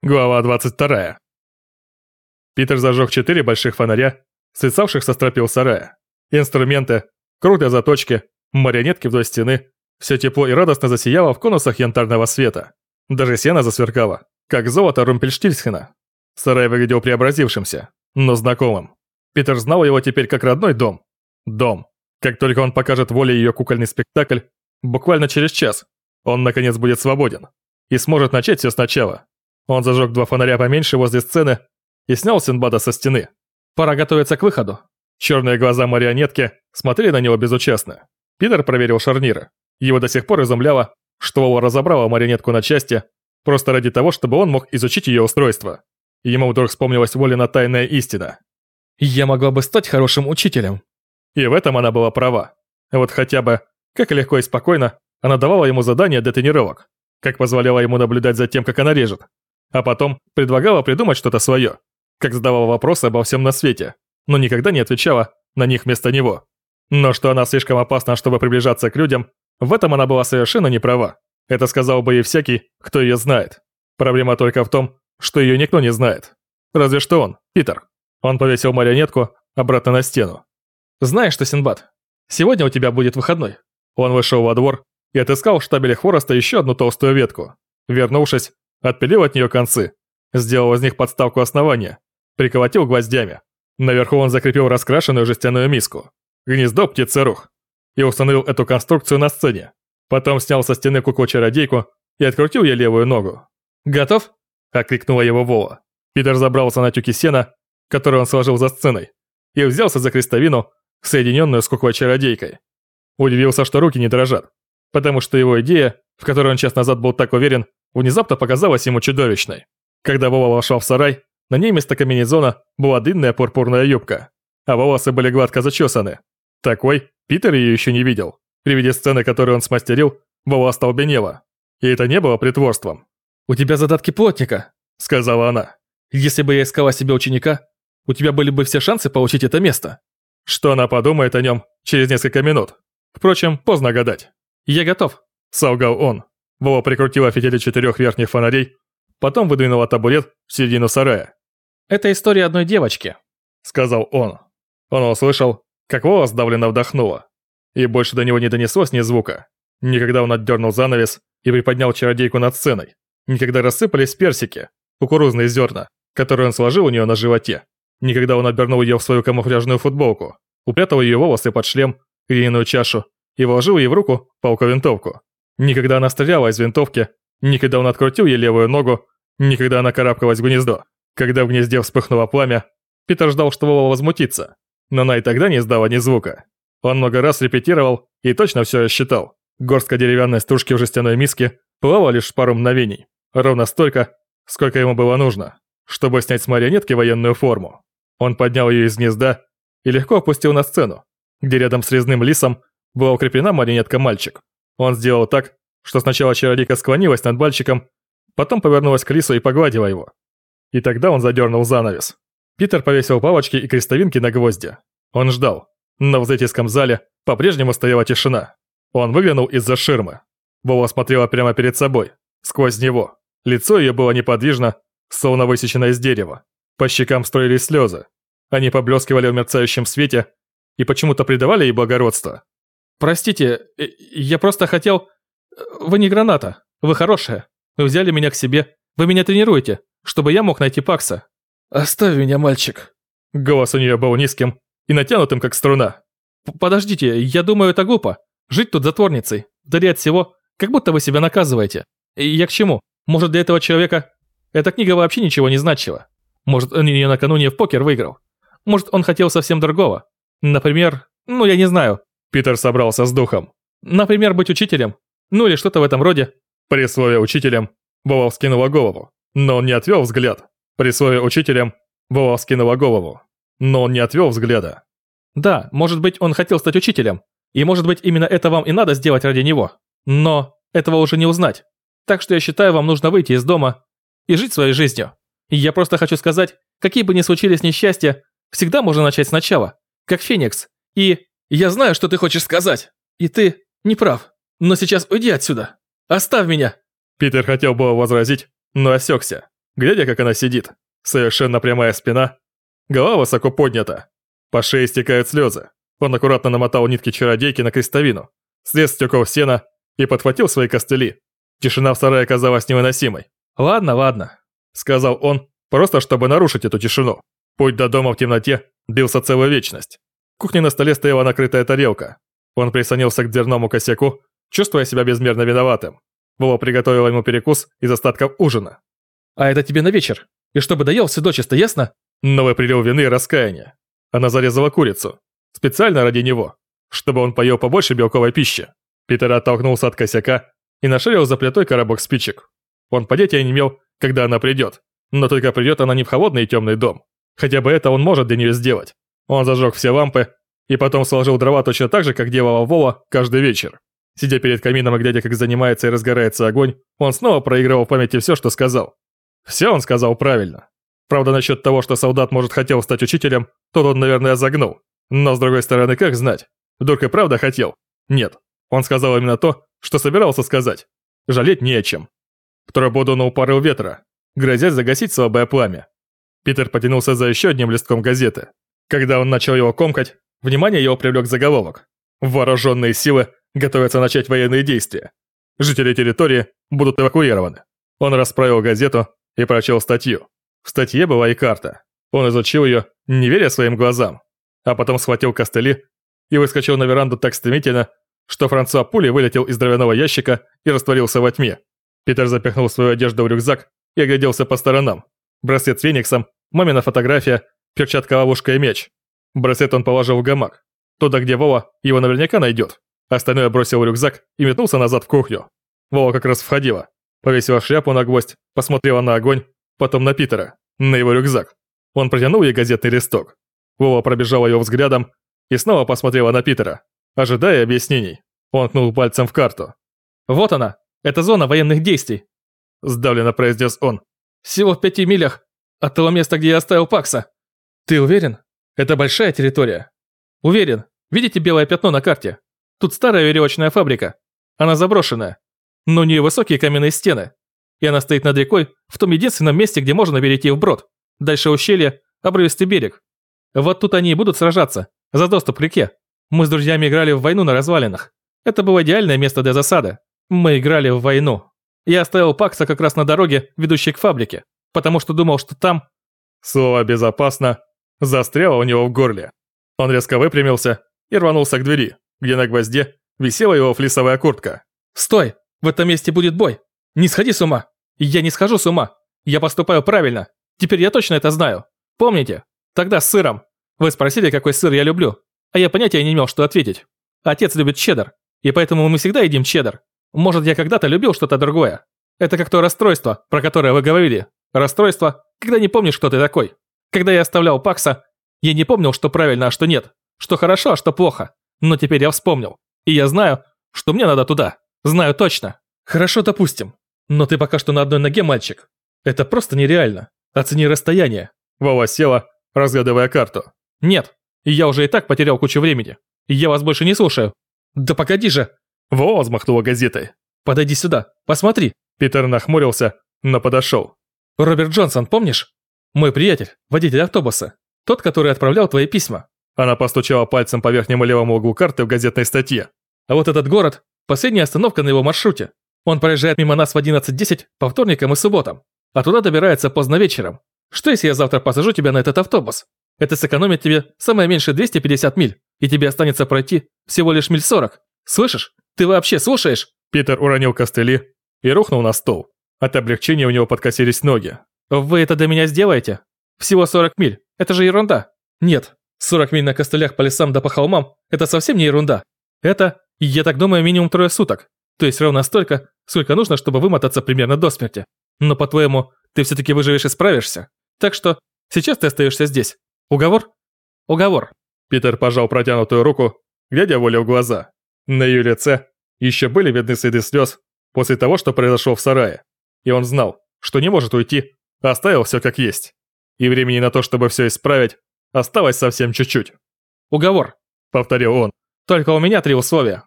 Глава 22. Питер зажег четыре больших фонаря, свисавших со стропил сарая. Инструменты, круг заточки, марионетки вдоль стены. Все тепло и радостно засияло в конусах янтарного света. Даже сено засверкало, как золото Румпельштильсхена. Сарай выглядел преобразившимся, но знакомым. Питер знал его теперь как родной дом. Дом. Как только он покажет воле ее кукольный спектакль, буквально через час, он наконец будет свободен и сможет начать все сначала. Он зажег два фонаря поменьше возле сцены и снял Синбада со стены. Пора готовиться к выходу. Черные глаза марионетки смотрели на него безучастно. Питер проверил шарниры. Его до сих пор изумляло, что Вова разобрала марионетку на части, просто ради того, чтобы он мог изучить ее устройство. ему вдруг вспомнилась Волина тайная истина. «Я могла бы стать хорошим учителем». И в этом она была права. Вот хотя бы, как легко и спокойно, она давала ему задания для тренировок, как позволяла ему наблюдать за тем, как она режет, а потом предлагала придумать что-то свое, как задавала вопросы обо всем на свете, но никогда не отвечала на них вместо него. Но что она слишком опасна, чтобы приближаться к людям, в этом она была совершенно не права. Это сказал бы и всякий, кто ее знает. Проблема только в том, что ее никто не знает. Разве что он, Питер. Он повесил марионетку обратно на стену. «Знаешь что, Синбад, сегодня у тебя будет выходной». Он вышел во двор и отыскал в штабеле хвороста еще одну толстую ветку. Вернувшись, Отпилил от нее концы, сделал из них подставку основания, приколотил гвоздями. Наверху он закрепил раскрашенную жестяную миску, гнездо птицерух, и установил эту конструкцию на сцене. Потом снял со стены куклу-чародейку и открутил ей левую ногу. «Готов?» – окликнула его Вова. Питер забрался на тюки сена, который он сложил за сценой, и взялся за крестовину, соединенную с куклой-чародейкой. Удивился, что руки не дрожат, потому что его идея, в которой он час назад был так уверен, внезапно показалась ему чудовищной. Когда Вова вошел в сарай, на ней вместо комбинезона была длинная пурпурная юбка, а волосы были гладко зачесаны. Такой Питер ее еще не видел. При виде сцены, которую он смастерил, Вова остолбенела. И это не было притворством. «У тебя задатки плотника», — сказала она. «Если бы я искала себе ученика, у тебя были бы все шансы получить это место». Что она подумает о нем через несколько минут? Впрочем, поздно гадать. «Я готов», — солгал он. Вова прикрутила фитили четырех верхних фонарей, потом выдвинула табурет в середину сарая. «Это история одной девочки», — сказал он. Он услышал, как Вова сдавленно вдохнула. И больше до него не донеслось ни звука. Никогда он отдернул занавес и приподнял чародейку над сценой. Никогда рассыпались персики, кукурузные зерна, которые он сложил у нее на животе. Никогда он обернул ее в свою камуфляжную футболку, упрятал ее волосы под шлем, глиняную чашу и вложил ей в руку палку-винтовку. Никогда она стреляла из винтовки, никогда он открутил ей левую ногу, никогда она карабкалась в гнездо. Когда в гнезде вспыхнуло пламя, Питер ждал, что Вова возмутится, но она и тогда не издала ни звука. Он много раз репетировал и точно все рассчитал. Горстка деревянной стружки в жестяной миске плавала лишь пару мгновений, ровно столько, сколько ему было нужно, чтобы снять с марионетки военную форму. Он поднял ее из гнезда и легко опустил на сцену, где рядом с резным лисом была укреплена марионетка-мальчик. Он сделал так, что сначала чародейка склонилась над мальчиком, потом повернулась к лису и погладила его. И тогда он задернул занавес. Питер повесил палочки и крестовинки на гвозди. Он ждал. Но в зрительском зале по-прежнему стояла тишина. Он выглянул из-за ширмы. Вова смотрела прямо перед собой, сквозь него. Лицо ее было неподвижно, словно высечено из дерева. По щекам строились слезы. Они поблескивали в мерцающем свете и почему-то придавали ей благородство. «Простите, э, я просто хотел... Вы не граната, вы хорошая. Вы взяли меня к себе, вы меня тренируете, чтобы я мог найти Пакса». «Оставь меня, мальчик». Голос у нее был низким и натянутым, как струна. «Подождите, я думаю, это глупо. Жить тут затворницей, вдали от всего, как будто вы себя наказываете. Я к чему? Может, для этого человека эта книга вообще ничего не значила? Может, он ее накануне в покер выиграл? Может, он хотел совсем другого? Например, ну, я не знаю, Питер собрался с духом. Например, быть учителем. Ну или что-то в этом роде. При слове «учителем» Вова вскинула голову, но он не отвел взгляд. При слове «учителем» Вова вскинула голову, но он не отвел взгляда. Да, может быть, он хотел стать учителем. И может быть, именно это вам и надо сделать ради него. Но этого уже не узнать. Так что я считаю, вам нужно выйти из дома и жить своей жизнью. И я просто хочу сказать, какие бы ни случились несчастья, всегда можно начать сначала, как Феникс. И я знаю, что ты хочешь сказать. И ты не прав. Но сейчас уйди отсюда. Оставь меня. Питер хотел было возразить, но осекся. глядя, как она сидит. Совершенно прямая спина, голова высоко поднята. По шее стекают слезы. Он аккуратно намотал нитки чародейки на крестовину, слез стеков сена и подхватил свои костыли. Тишина в сарае оказалась невыносимой. «Ладно, ладно», — сказал он, просто чтобы нарушить эту тишину. Путь до дома в темноте длился целую вечность. Кухне на столе стояла накрытая тарелка. Он прислонился к дверному косяку, чувствуя себя безмерно виноватым. Вова приготовила ему перекус из остатков ужина. «А это тебе на вечер. И чтобы доел все дочисто, ясно?» Новый прилив вины и раскаяния. Она зарезала курицу. Специально ради него. Чтобы он поел побольше белковой пищи. Питер оттолкнулся от косяка и нашарил за плитой коробок спичек. Он понятия не имел, когда она придет. Но только придет она не в холодный и темный дом. Хотя бы это он может для нее сделать. Он зажег все лампы и потом сложил дрова точно так же, как делала Вова каждый вечер. Сидя перед камином и глядя, как занимается и разгорается огонь, он снова проигрывал в памяти все, что сказал. Все он сказал правильно. Правда, насчет того, что солдат, может, хотел стать учителем, тут он, наверное, загнул. Но, с другой стороны, как знать? Вдруг и правда хотел? Нет. Он сказал именно то, что собирался сказать. Жалеть не о чем. В трубу дунул порыв ветра, грозясь загасить слабое пламя. Питер потянулся за еще одним листком газеты. Когда он начал его комкать, внимание его привлек заголовок. Вооруженные силы готовятся начать военные действия. Жители территории будут эвакуированы. Он расправил газету и прочел статью. В статье была и карта. Он изучил ее, не веря своим глазам. А потом схватил костыли и выскочил на веранду так стремительно, что Франсуа пулей вылетел из дровяного ящика и растворился во тьме. Питер запихнул свою одежду в рюкзак и огляделся по сторонам. Браслет с фениксом, мамина фотография, перчатка-ловушка и меч. Браслет он положил в гамак. Туда, где Вова его наверняка найдет. Остальное бросил в рюкзак и метнулся назад в кухню. Вова как раз входила. Повесила шляпу на гвоздь, посмотрела на огонь, потом на Питера, на его рюкзак. Он протянул ей газетный листок. Вова пробежала его взглядом и снова посмотрела на Питера, ожидая объяснений. Он ткнул пальцем в карту. «Вот она, это зона военных действий», – сдавленно произнес он. «Всего в пяти милях от того места, где я оставил Пакса. Ты уверен? Это большая территория?» «Уверен. Видите белое пятно на карте? Тут старая веревочная фабрика. Она заброшенная. Но у нее высокие каменные стены. И она стоит над рекой в том единственном месте, где можно перейти вброд. Дальше ущелье, обрывистый берег. Вот тут они и будут сражаться, за доступ к реке. Мы с друзьями играли в войну на развалинах. Это было идеальное место для засады. Мы играли в войну. Я оставил Пакса как раз на дороге, ведущей к фабрике, потому что думал, что там... Слово «безопасно» застряло у него в горле. Он резко выпрямился и рванулся к двери, где на гвозде висела его флисовая куртка. «Стой! В этом месте будет бой! Не сходи с ума! Я не схожу с ума! Я поступаю правильно! Теперь я точно это знаю! Помните? Тогда с сыром! Вы спросили, какой сыр я люблю, а я понятия не имел, что ответить. Отец любит чеддер, и поэтому мы всегда едим чеддер. Может, я когда-то любил что-то другое. Это как то расстройство, про которое вы говорили. Расстройство, когда не помнишь, кто ты такой. Когда я оставлял Пакса, я не помнил, что правильно, а что нет. Что хорошо, а что плохо. Но теперь я вспомнил. И я знаю, что мне надо туда. Знаю точно. Хорошо, допустим. Но ты пока что на одной ноге, мальчик. Это просто нереально. Оцени расстояние. Вова села, разглядывая карту. Нет, я уже и так потерял кучу времени. Я вас больше не слушаю. Да погоди же. Вова взмахнула газетой. Подойди сюда, посмотри. Питер нахмурился, но подошел. Роберт Джонсон, помнишь? Мой приятель, водитель автобуса. Тот, который отправлял твои письма. Она постучала пальцем по верхнему левому углу карты в газетной статье. А вот этот город – последняя остановка на его маршруте. Он проезжает мимо нас в 11.10 по вторникам и субботам, а туда добирается поздно вечером. Что если я завтра посажу тебя на этот автобус? Это сэкономит тебе самое меньше 250 миль, и тебе останется пройти всего лишь миль 40. Слышишь? Ты вообще слушаешь?» Питер уронил костыли и рухнул на стол. От облегчения у него подкосились ноги. «Вы это для меня сделаете? Всего 40 миль. Это же ерунда. Нет, 40 миль на костылях по лесам да по холмам – это совсем не ерунда. Это, я так думаю, минимум трое суток. То есть ровно столько, сколько нужно, чтобы вымотаться примерно до смерти. Но, по-твоему, ты все-таки выживешь и справишься. Так что, сейчас ты остаешься здесь. Уговор? Уговор. Питер пожал протянутую руку, глядя Воле в глаза. На ее лице еще были видны следы слез после того, что произошло в сарае. И он знал, что не может уйти, оставил все как есть. И времени на то, чтобы все исправить, Осталось совсем чуть-чуть. «Уговор», — повторил он. «Только у меня три условия.